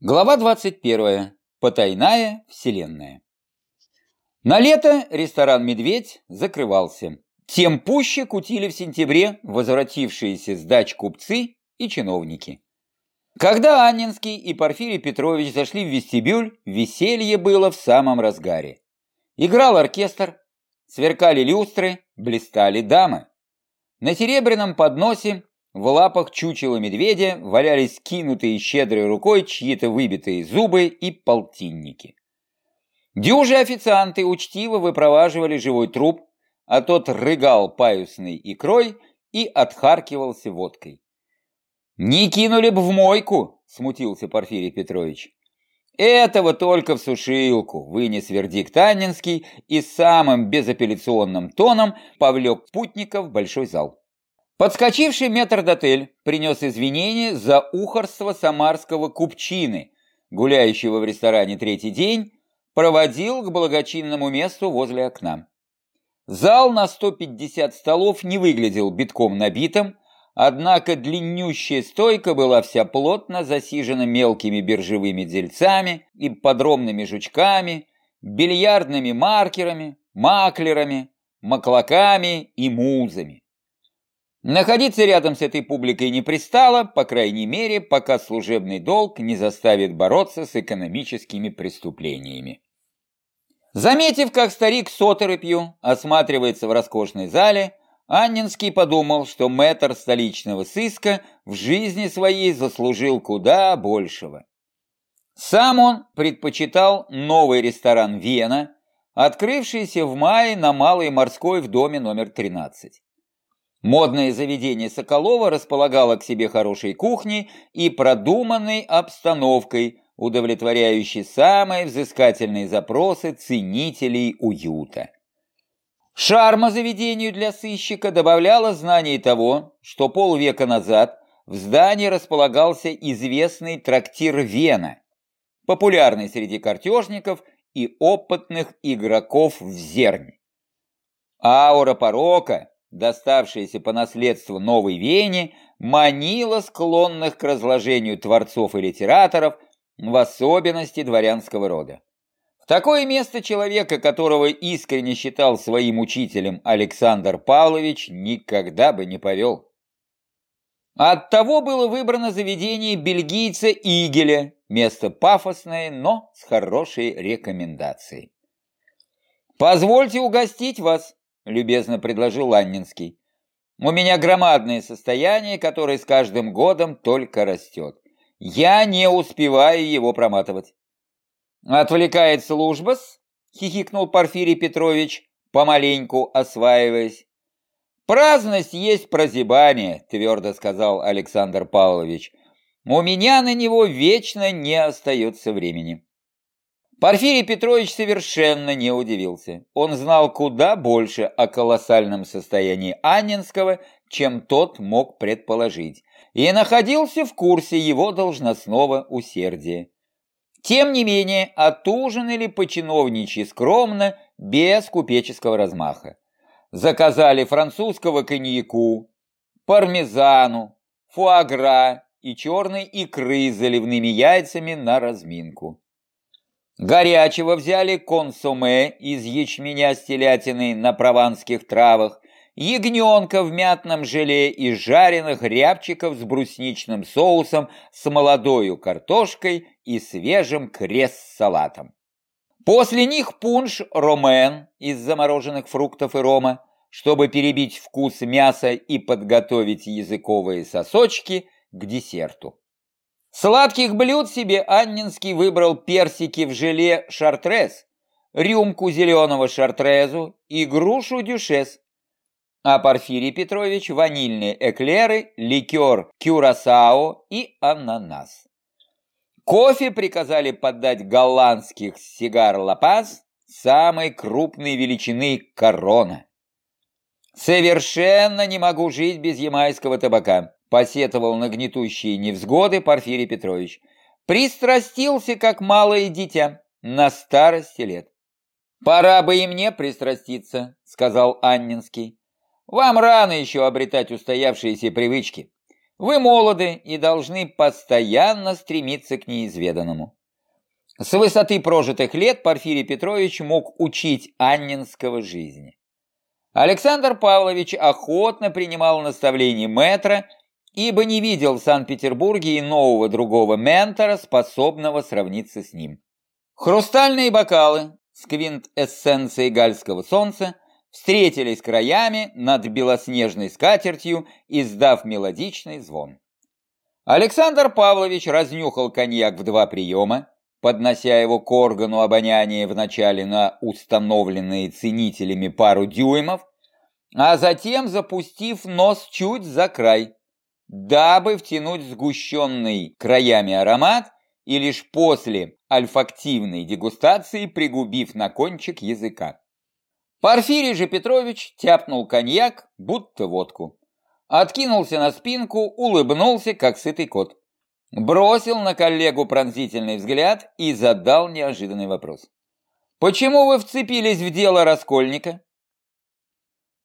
Глава 21. Потайная вселенная. На лето ресторан «Медведь» закрывался. Тем пуще кутили в сентябре возвратившиеся с дач купцы и чиновники. Когда Аннинский и Порфирий Петрович зашли в вестибюль, веселье было в самом разгаре. Играл оркестр, сверкали люстры, блистали дамы. На серебряном подносе в лапах чучела медведя валялись кинутые щедрой рукой чьи-то выбитые зубы и полтинники. Дюжи официанты учтиво выпроваживали живой труп, а тот рыгал паюсной икрой и отхаркивался водкой. «Не кинули бы в мойку!» – смутился Порфирий Петрович. «Этого только в сушилку!» – вынес вердикт Аннинский и самым безапелляционным тоном повлек путников в большой зал. Подскочивший метрдотель принес извинения за ухорство самарского купчины, гуляющего в ресторане третий день, проводил к благочинному месту возле окна. Зал на 150 столов не выглядел битком набитым, однако длиннющая стойка была вся плотно засижена мелкими биржевыми дельцами и подробными жучками, бильярдными маркерами, маклерами, маклаками и музами. Находиться рядом с этой публикой не пристало, по крайней мере, пока служебный долг не заставит бороться с экономическими преступлениями. Заметив, как старик с оторопью осматривается в роскошной зале, Аннинский подумал, что мэтр столичного сыска в жизни своей заслужил куда большего. Сам он предпочитал новый ресторан «Вена», открывшийся в мае на Малой морской в доме номер 13. Модное заведение Соколова располагало к себе хорошей кухней и продуманной обстановкой, удовлетворяющей самые взыскательные запросы ценителей уюта. Шарма заведению для сыщика добавляло знание того, что полвека назад в здании располагался известный трактир «Вена», популярный среди картежников и опытных игроков в зерне. Аура порока, доставшаяся по наследству новой Вене, манила склонных к разложению творцов и литераторов, в особенности дворянского рода. В такое место человека, которого искренне считал своим учителем Александр Павлович, никогда бы не повел. Оттого было выбрано заведение бельгийца Игеля, место пафосное, но с хорошей рекомендацией. «Позвольте угостить вас», любезно предложил Ланнинский. У меня громадное состояние, которое с каждым годом только растет. Я не успеваю его проматывать. Отвлекает служба-с, хихикнул Порфирий Петрович, помаленьку осваиваясь. «Праздность есть прозябание», — твердо сказал Александр Павлович. «У меня на него вечно не остается времени». Порфирий Петрович совершенно не удивился. Он знал куда больше о колоссальном состоянии Анненского, чем тот мог предположить, и находился в курсе его должностного усердия. Тем не менее, отужинали по-чиновничьи скромно, без купеческого размаха. Заказали французского коньяку, пармезану, фуагра и черной икры с заливными яйцами на разминку. Горячего взяли консоме из ячменя с телятиной на прованских травах, ягненка в мятном желе и жареных рябчиков с брусничным соусом с молодою картошкой и свежим крест-салатом. После них пунш ромен из замороженных фруктов и рома, чтобы перебить вкус мяса и подготовить языковые сосочки к десерту. Сладких блюд себе Аннинский выбрал персики в желе шартрез, рюмку зеленого шартрезу и грушу дюшес. А Порфирий Петрович ванильные эклеры, ликер кюрасао и ананас. Кофе приказали подать голландских сигар Лапаз самой крупной величины корона. Совершенно не могу жить без ямайского табака посетовал на гнетущие невзгоды Порфирий Петрович. Пристрастился, как малое дитя, на старости лет. «Пора бы и мне пристраститься», — сказал Аннинский. «Вам рано еще обретать устоявшиеся привычки. Вы молоды и должны постоянно стремиться к неизведанному. С высоты прожитых лет Порфирий Петрович мог учить Аннинского жизни. Александр Павлович охотно принимал наставления мэтра, ибо не видел в Санкт-Петербурге нового другого ментора, способного сравниться с ним. Хрустальные бокалы с квинтэссенцией гальского солнца встретились краями над белоснежной скатертью, издав мелодичный звон. Александр Павлович разнюхал коньяк в два приема, поднося его к органу обоняния вначале на установленные ценителями пару дюймов, а затем запустив нос чуть за край, дабы втянуть сгущенный краями аромат и лишь после альфактивной дегустации пригубив на кончик языка. Порфирий же Петрович тяпнул коньяк, будто водку. Откинулся на спинку, улыбнулся, как сытый кот. Бросил на коллегу пронзительный взгляд и задал неожиданный вопрос. «Почему вы вцепились в дело Раскольника?»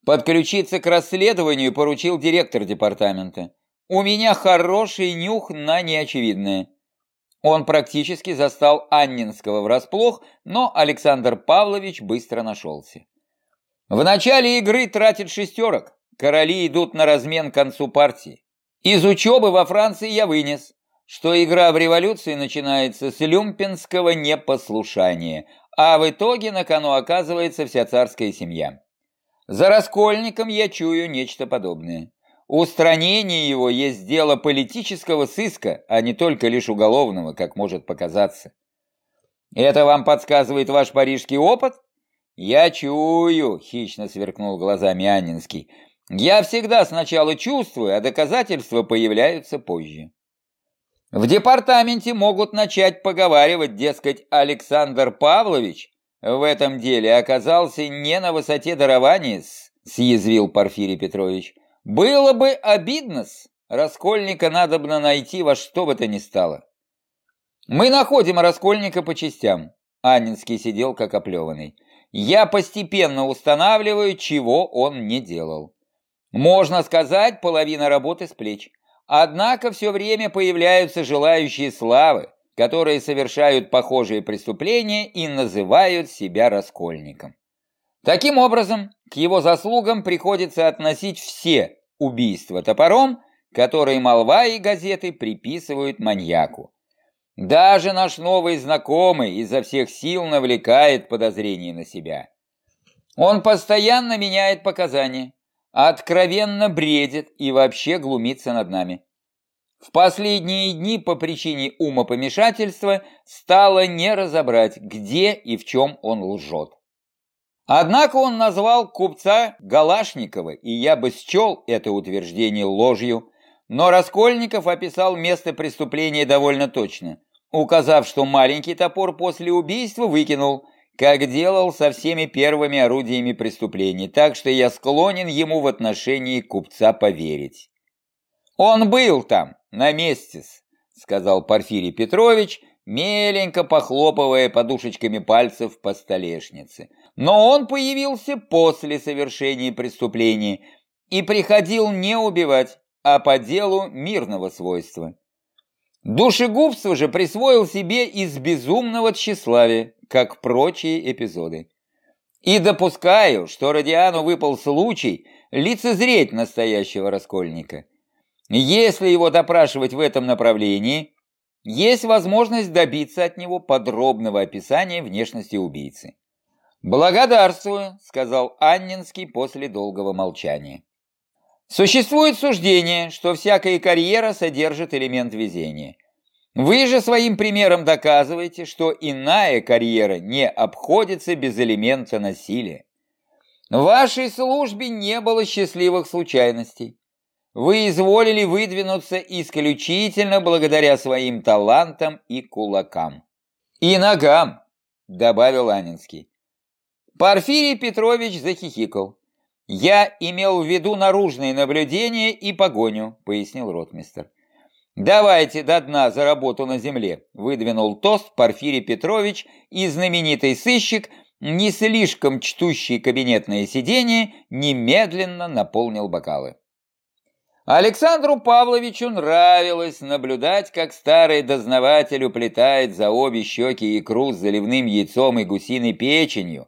Подключиться к расследованию поручил директор департамента. У меня хороший нюх на неочевидное. Он практически застал Аннинского врасплох, но Александр Павлович быстро нашелся. В начале игры тратит шестерок. Короли идут на размен к концу партии. Из учебы во Франции я вынес, что игра в революции начинается с люмпинского непослушания, а в итоге на кону оказывается вся царская семья. За Раскольником я чую нечто подобное. Устранение его есть дело политического сыска, а не только лишь уголовного, как может показаться. Это вам подсказывает ваш парижский опыт? Я чую, хищно сверкнул глазами Аннинский. Я всегда сначала чувствую, а доказательства появляются позже. В департаменте могут начать поговаривать, дескать, Александр Павлович в этом деле оказался не на высоте дарования, съязвил Порфирий Петрович. Было бы обидно-с. Раскольника надобно найти во что бы то ни стало. Мы находим Раскольника по частям. Анинский сидел как оплеванный. Я постепенно устанавливаю, чего он не делал. Можно сказать, половина работы с плеч. Однако все время появляются желающие славы, которые совершают похожие преступления и называют себя раскольником. Таким образом, к его заслугам приходится относить все убийства топором, которые молва и газеты приписывают маньяку. Даже наш новый знакомый изо всех сил навлекает подозрения на себя. Он постоянно меняет показания, откровенно бредит и вообще глумится над нами. В последние дни по причине умопомешательства стало не разобрать, где и в чем он лжет. Однако он назвал купца Галашникова, и я бы счел это утверждение ложью, но Раскольников описал место преступления довольно точно, указав, что маленький топор после убийства выкинул, как делал со всеми первыми орудиями преступления, так что я склонен ему в отношении купца поверить. Он был там, на месте, сказал Порфирий Петрович, меленько похлопывая подушечками пальцев по столешнице. Но он появился после совершения преступления и приходил не убивать, а по делу мирного свойства. Душегубство же присвоил себе из безумного тщеславия, как прочие эпизоды. И допускаю, что Родиану выпал случай лицезреть настоящего раскольника – если его допрашивать в этом направлении, есть возможность добиться от него подробного описания внешности убийцы. «Благодарствую», — сказал Аннинский после долгого молчания. «Существует суждение, что всякая карьера содержит элемент везения. Вы же своим примером доказываете, что иная карьера не обходится без элемента насилия. В вашей службе не было счастливых случайностей вы изволили выдвинуться исключительно благодаря своим талантам и кулакам. И ногам, добавил Анинский. Порфирий Петрович захихикал. «Я имел в виду наружные наблюдения и погоню», — пояснил ротмистер. «Давайте до дна за работу на земле», — выдвинул тост Порфирий Петрович, и знаменитый сыщик, не слишком чтущий кабинетное сиденье, немедленно наполнил бокалы. Александру Павловичу нравилось наблюдать, как старый дознаватель уплетает за обе щеки икру с заливным яйцом и гусиной печенью,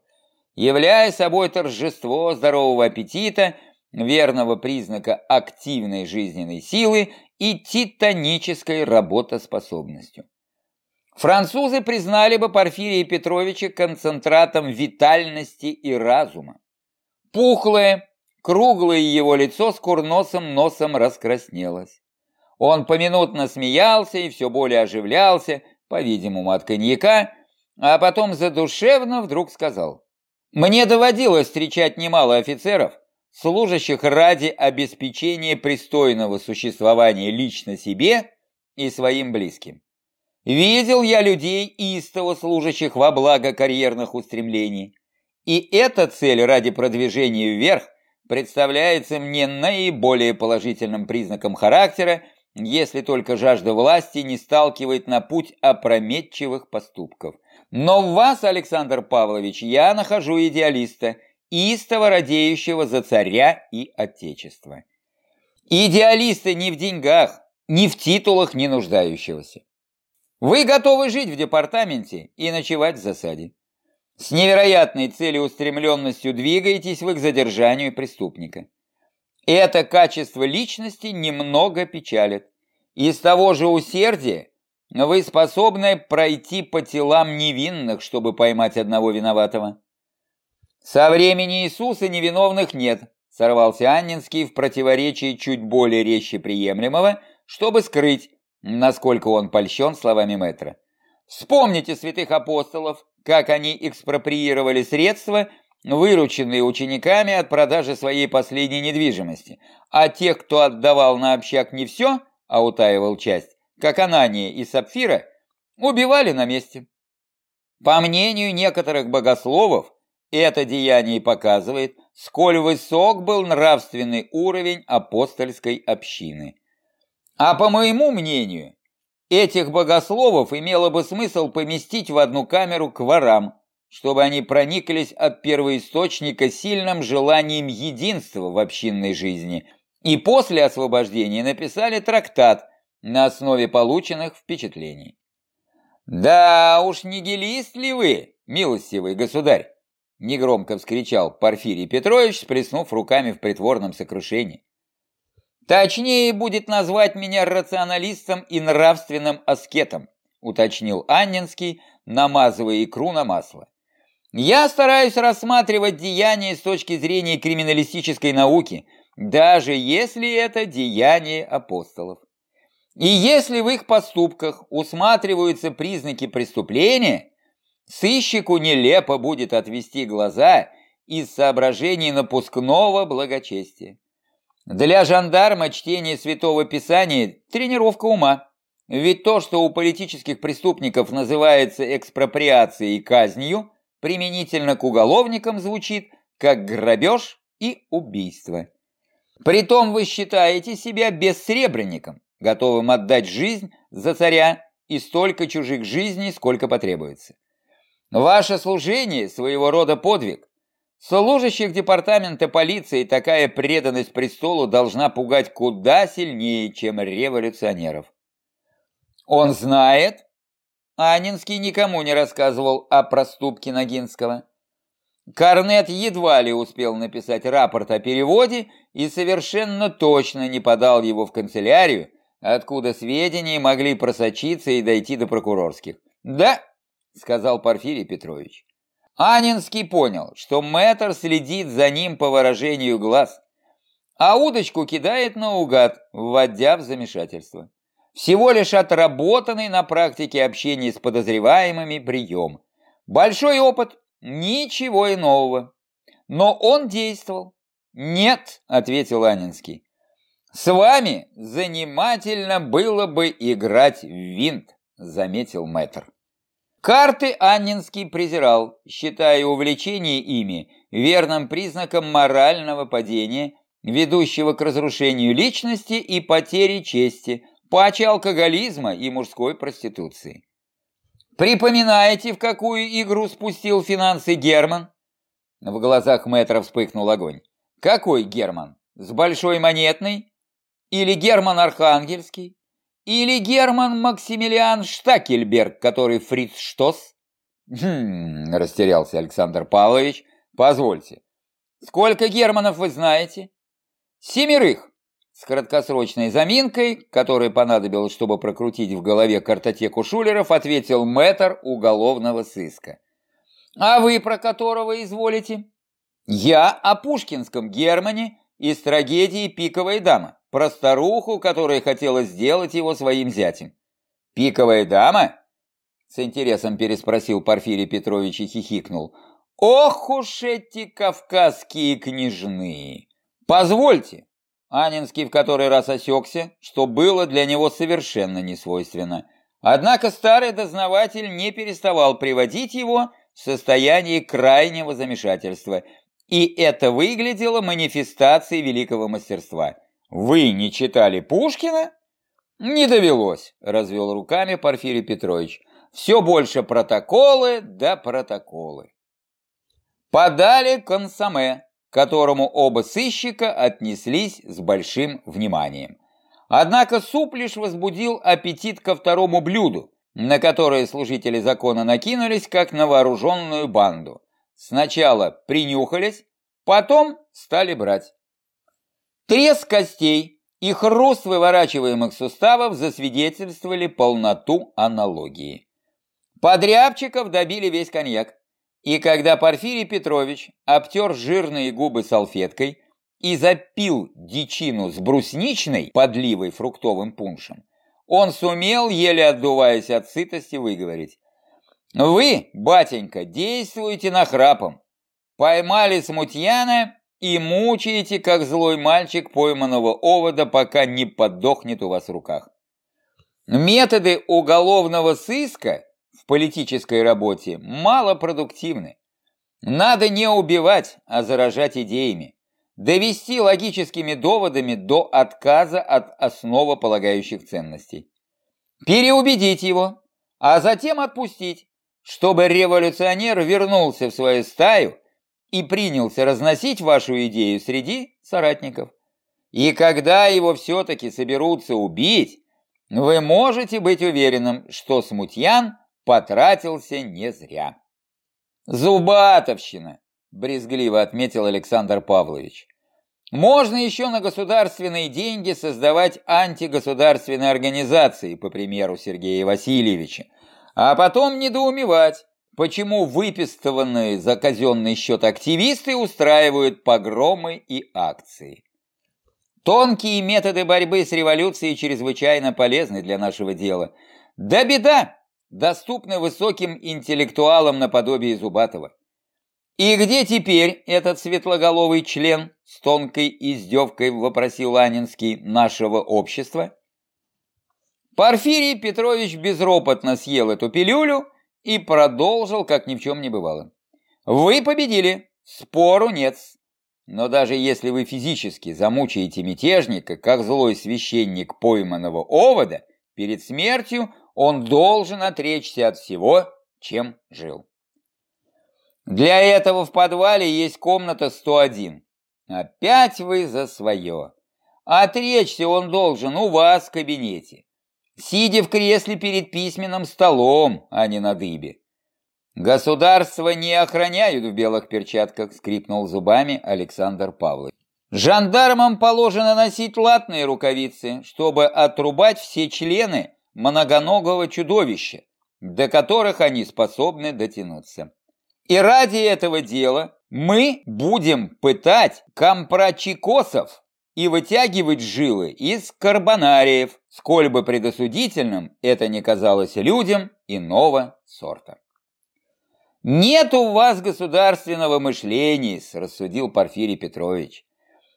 являя собой торжество здорового аппетита, верного признака активной жизненной силы и титанической работоспособностью. Французы признали бы Порфирия Петровича концентратом витальности и разума. Пухлое, Круглое его лицо с курносым носом раскраснелось. Он поминутно смеялся и все более оживлялся, по-видимому, от коньяка, а потом задушевно вдруг сказал. «Мне доводилось встречать немало офицеров, служащих ради обеспечения пристойного существования лично себе и своим близким. Видел я людей, истово служащих во благо карьерных устремлений. И эта цель ради продвижения вверх представляется мне наиболее положительным признаком характера, если только жажда власти не сталкивает на путь опрометчивых поступков. Но в вас, Александр Павлович, я нахожу идеалиста, истово радеющего за царя и отечество. Идеалиста не в деньгах, не в титулах не нуждающегося. Вы готовы жить в департаменте и ночевать в засаде. С невероятной целеустремленностью двигаетесь вы к задержанию преступника. Это качество личности немного печалит. Из того же усердия вы способны пройти по телам невинных, чтобы поймать одного виноватого. Со времени Иисуса невиновных нет, сорвался Аннинский в противоречии чуть более резче приемлемого, чтобы скрыть, насколько он польщен словами мэтра. Вспомните святых апостолов, как они экспроприировали средства, вырученные учениками от продажи своей последней недвижимости, а тех, кто отдавал на общак не все, а утаивал часть, как Анания и Сапфира, убивали на месте. По мнению некоторых богословов, это деяние показывает, сколь высок был нравственный уровень апостольской общины. А по моему мнению, Этих богословов имело бы смысл поместить в одну камеру к ворам, чтобы они прониклись от первоисточника сильным желанием единства в общинной жизни и после освобождения написали трактат на основе полученных впечатлений. «Да уж нигилист ли вы, милостивый государь?» Негромко вскричал Порфирий Петрович, сплеснув руками в притворном сокрушении. Точнее будет назвать меня рационалистом и нравственным аскетом, уточнил Анненский, намазывая икру на масло. Я стараюсь рассматривать деяния с точки зрения криминалистической науки, даже если это деяния апостолов. И если в их поступках усматриваются признаки преступления, сыщику нелепо будет отвести глаза из соображений напускного благочестия. Для жандарма чтение Святого Писания – тренировка ума. Ведь то, что у политических преступников называется экспроприацией и казнью, применительно к уголовникам звучит как грабеж и убийство. Притом вы считаете себя бессребренником, готовым отдать жизнь за царя и столько чужих жизней, сколько потребуется. Ваше служение – своего рода подвиг, Служащих департамента полиции такая преданность престолу должна пугать куда сильнее, чем революционеров. Он знает? Анинский никому не рассказывал о проступке Ногинского. Корнет едва ли успел написать рапорт о переводе и совершенно точно не подал его в канцелярию, откуда сведения могли просочиться и дойти до прокурорских. «Да», — сказал Порфирий Петрович. Анинский понял, что мэтр следит за ним по выражению глаз, а удочку кидает наугад, вводя в замешательство. Всего лишь отработанный на практике общения с подозреваемыми прием. Большой опыт, ничего иного. Но он действовал. «Нет», — ответил Анинский. «С вами занимательно было бы играть в винт», — заметил мэтр. Карты Аннинский презирал, считая увлечение ими верным признаком морального падения, ведущего к разрушению личности и потере чести, паче алкоголизма и мужской проституции. Припоминаете, в какую игру спустил финансы Герман? В глазах мэтра вспыхнул огонь. Какой Герман? С большой монетной? Или Герман Архангельский? Или Герман Максимилиан Штакельберг, который Фриц Штос? Хм, растерялся Александр Павлович. Позвольте, сколько Германов вы знаете? Семерых. С краткосрочной заминкой, которой понадобилось, чтобы прокрутить в голове картотеку шулеров, ответил мэтр уголовного сыска. «А вы про которого изволите?» «Я о Пушкинском Германе из трагедии «Пиковая дама», про старуху, которая хотела сделать его своим зятем». «Пиковая дама?» С интересом переспросил Порфирий Петрович и хихикнул. «Ох уж эти кавказские княжны! Позвольте, Анинский в который раз осекся, что было для него совершенно несвойственно. Однако старый дознаватель не переставал приводить его в состояние крайнего замешательства, и это выглядело манифестацией великого мастерства. «Вы не читали Пушкина?» «Не довелось», — развел руками Порфирий Петрович. «Все больше протоколы да протоколы». Подали консоме, которому оба сыщика отнеслись с большим вниманием. Однако суп лишь возбудил аппетит ко второму блюду, на которое служители закона накинулись, как на вооруженную банду. Сначала принюхались, потом стали брать. Треск костей и хруст выворачиваемых суставов засвидетельствовали полноту аналогии. Подрябчиков добили весь коньяк. И когда Порфирий Петрович обтер жирные губы салфеткой и запил дичину с брусничной подливой фруктовым пуншем, он сумел, еле отдуваясь от сытости, выговорить. «Вы, батенька, действуете нахрапом. Поймали смутьяна и мучаете, как злой мальчик пойманного овода, пока не подохнет у вас в руках. Методы уголовного сыска в политической работе малопродуктивны. Надо не убивать, а заражать идеями. Довести логическими доводами до отказа от основополагающих ценностей. Переубедить его, а затем отпустить, чтобы революционер вернулся в свою стаю и принялся разносить вашу идею среди соратников. И когда его все-таки соберутся убить, вы можете быть уверенным, что смутьян потратился не зря. «Зубатовщина!» – брезгливо отметил Александр Павлович. «Можно еще на государственные деньги создавать антигосударственные организации, по примеру Сергея Васильевича, а потом недоумевать, почему выпистыванные за казенный счет активисты устраивают погромы и акции. Тонкие методы борьбы с революцией чрезвычайно полезны для нашего дела. Да беда, доступны высоким интеллектуалам наподобие Зубатова. «И где теперь этот светлоголовый член?» — с тонкой издевкой вопросил Анинский нашего общества. Порфирий Петрович безропотно съел эту пилюлю и продолжил, как ни в чем не бывало. «Вы победили, спору нет. Но даже если вы физически замучаете мятежника, как злой священник пойманного овода, перед смертью он должен отречься от всего, чем жил. Для этого в подвале есть комната 101. Опять вы за свое. Отречься он должен у вас в кабинете, сидя в кресле перед письменным столом, а не на дыбе. Государство не охраняют в белых перчатках, скрипнул зубами Александр Павлович. Жандармам положено носить латные рукавицы, чтобы отрубать все члены многоногого чудовища, до которых они способны дотянуться. И ради этого дела мы будем пытать компрочекосов и вытягивать жилы из карбонариев, сколь бы предосудительным это не казалось людям иного сорта. «Нет у вас государственного мышления», – рассудил Порфирий Петрович.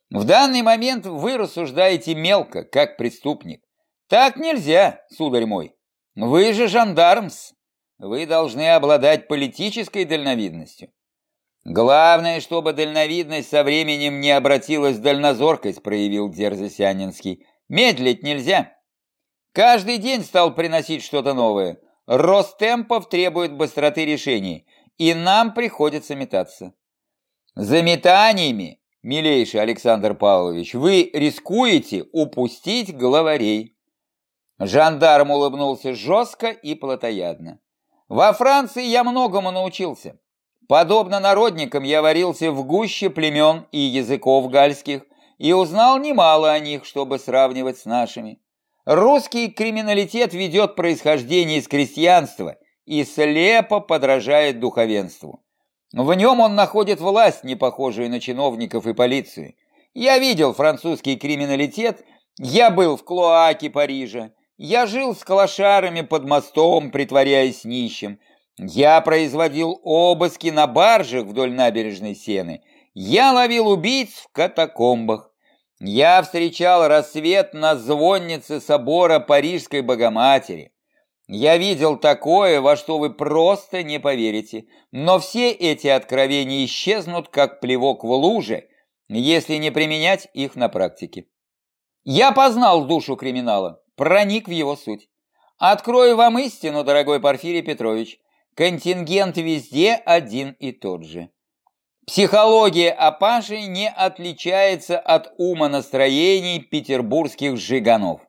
«В данный момент вы рассуждаете мелко, как преступник. Так нельзя, сударь мой. Вы же жандармс. Вы должны обладать политической дальновидностью. Главное, чтобы дальновидность со временем не обратилась в дальнозоркость, проявил дерзость Анинский. Медлить нельзя. Каждый день стал приносить что-то новое. Рост темпов требует быстроты решений, и нам приходится метаться. За метаниями милейший Александр Павлович, вы рискуете упустить главарей. Жандарм улыбнулся жестко и плотоядно. Во Франции я многому научился. Подобно народникам я варился в гуще племен и языков гальских и узнал немало о них, чтобы сравнивать с нашими. Русский криминалитет ведет происхождение из крестьянства и слепо подражает духовенству. В нем он находит власть, не похожую на чиновников и полицию. Я видел французский криминалитет, я был в Клоаке Парижа, я жил с калашарами под мостом, притворяясь нищим. Я производил обыски на баржах вдоль набережной Сены. Я ловил убийц в катакомбах. Я встречал рассвет на звоннице собора Парижской Богоматери. Я видел такое, во что вы просто не поверите. Но все эти откровения исчезнут, как плевок в луже, если не применять их на практике. Я познал душу криминала проник в его суть. Открою вам истину, дорогой Порфирий Петрович. Контингент везде один и тот же. Психология Апаши не отличается от ума настроений петербургских жиганов.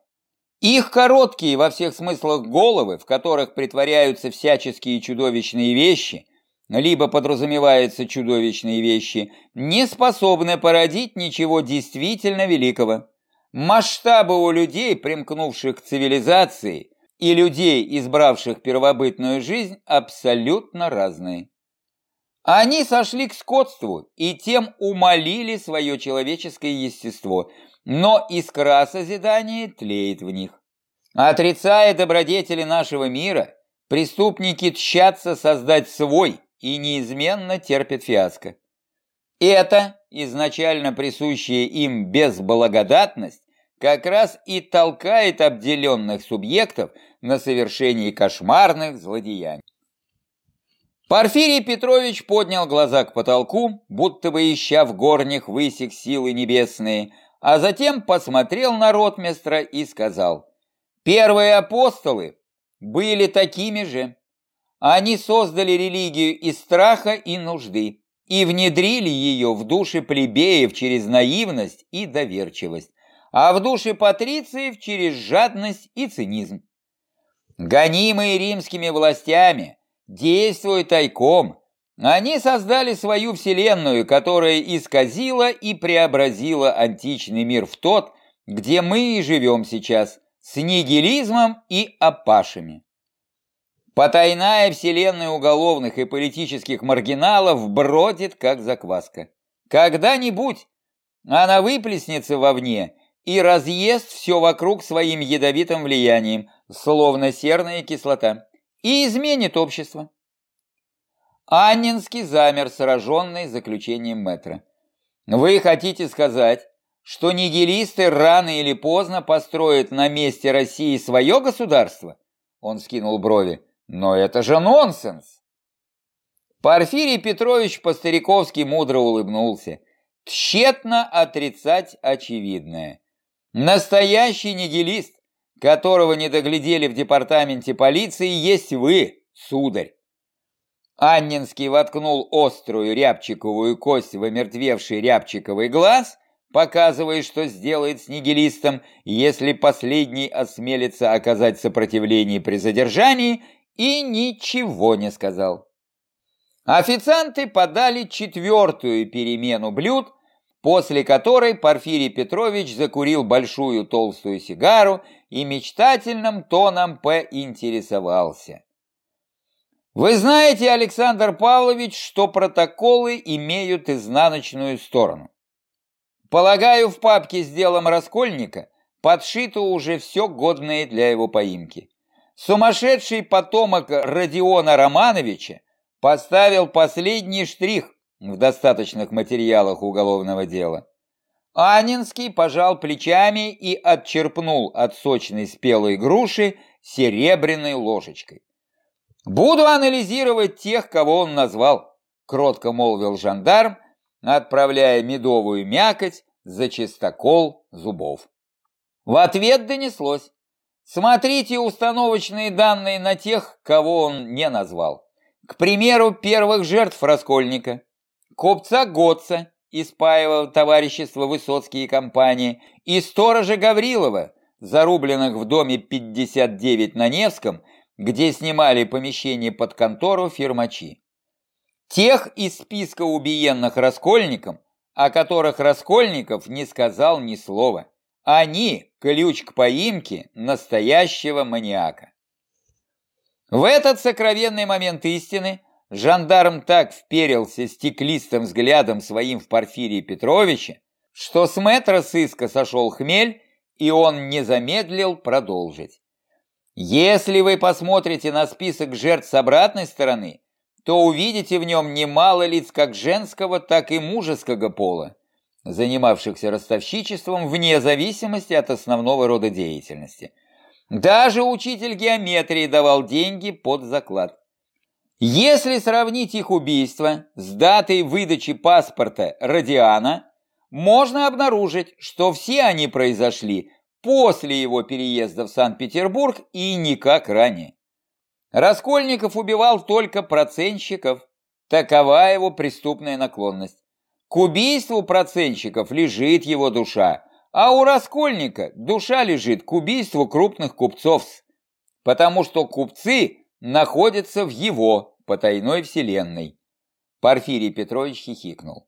Их короткие во всех смыслах головы, в которых притворяются всяческие чудовищные вещи, либо подразумеваются чудовищные вещи, не способны породить ничего действительно великого. Масштабы у людей, примкнувших к цивилизации, и людей, избравших первобытную жизнь, абсолютно разные. Они сошли к скотству и тем умолили свое человеческое естество, но искра созидания тлеет в них. Отрицая добродетели нашего мира, преступники тщатся создать свой и неизменно терпят фиаско. Это, изначально присущая им безблагодатность, как раз и толкает обделенных субъектов на совершение кошмарных злодеяний. Порфирий Петрович поднял глаза к потолку, будто бы ища в горних высях силы небесные, а затем посмотрел на ротмистра и сказал, «Первые апостолы были такими же. Они создали религию из страха и нужды и внедрили ее в души плебеев через наивность и доверчивость, а в души патрициев через жадность и цинизм. Гонимые римскими властями, действуя тайком, они создали свою вселенную, которая исказила и преобразила античный мир в тот, где мы и живем сейчас, с нигилизмом и апашами. Потайная вселенная уголовных и политических маргиналов бродит, как закваска. Когда-нибудь она выплеснется вовне и разъест все вокруг своим ядовитым влиянием, словно серная кислота, и изменит общество. Аннинский замер, сраженный заключением метра. Вы хотите сказать, что нигилисты рано или поздно построят на месте России свое государство? Он скинул брови. Но это же нонсенс! Порфирий Петрович по-стариковски мудро улыбнулся. Тщетно отрицать очевидное. Настоящий нигилист, которого не доглядели в департаменте полиции, есть вы, сударь. Аннинский воткнул острую рябчиковую кость в омертвевший рябчиковый глаз, показывая, что сделает с нигилистом, если последний осмелится оказать сопротивление при задержании и ничего не сказал. Официанты подали четвертую перемену блюд, после которой Порфирий Петрович закурил большую толстую сигару и мечтательным тоном поинтересовался. «Вы знаете, Александр Павлович, что протоколы имеют изнаночную сторону. Полагаю, в папке с делом Раскольника подшито уже все годное для его поимки. Сумасшедший потомок Родиона Романовича поставил последний штрих в достаточных материалах уголовного дела. Анинский пожал плечами и отчерпнул от сочной спелой груши серебряной ложечкой. «Буду анализировать тех, кого он назвал», — кротко молвил жандарм, отправляя медовую мякоть за чистокол зубов. В ответ донеслось. Смотрите установочные данные на тех, кого он не назвал. К примеру, первых жертв Раскольника, купца Готца из Паева товарищества Высоцкие компании, и сторожа Гаврилова, зарубленных в доме 59 на Невском, где снимали помещение под контору фирмачи. Тех из списка убиенных Раскольником, о которых Раскольников не сказал ни слова. Они – ключ к поимке настоящего маньяка. В этот сокровенный момент истины – Жандарм так вперился стеклистым взглядом своим в Порфирия Петровича, что с метра сыска сошел хмель, и он не замедлил продолжить. Если вы посмотрите на список жертв с обратной стороны, то увидите в нем немало лиц как женского, так и мужеского пола, занимавшихся ростовщичеством вне зависимости от основного рода деятельности. Даже учитель геометрии давал деньги под заклад. Если сравнить их убийство с датой выдачи паспорта Родиана, можно обнаружить, что все они произошли после его переезда в Санкт-Петербург и никак ранее. Раскольников убивал только процентщиков, такова его преступная наклонность. К убийству процентщиков лежит его душа, а у Раскольника душа лежит к убийству крупных купцов, потому что купцы находятся в его потайной вселенной. Порфирий Петрович хихикнул.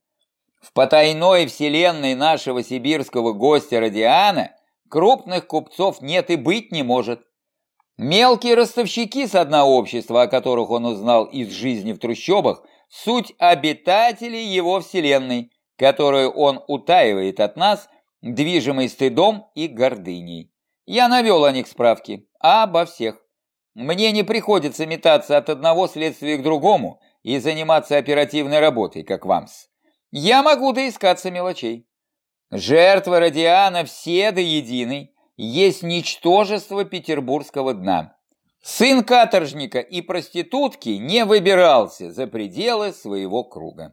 В потайной вселенной нашего сибирского гостя Родиана крупных купцов нет и быть не может. Мелкие ростовщики с одного общества, о которых он узнал из жизни в трущобах, суть обитателей его вселенной, которую он утаивает от нас, движимый стыдом и гордыней. Я навел о них справки, обо всех. Мне не приходится метаться от одного следствия к другому и заниматься оперативной работой, как вам-с. Я могу доискаться мелочей. Жертва Радиана все до единой есть ничтожество петербургского дна. Сын каторжника и проститутки не выбирался за пределы своего круга.